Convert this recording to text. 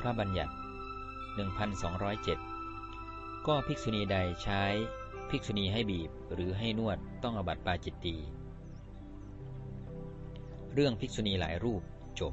พระบัญญัติ 1207 ก็ภิกษุณีใดใช้ภิกษุณีให้บีบหรือให้นวดต้องอบัติปาจิตตี เรื่องภิกษุณีหลายรูปจบ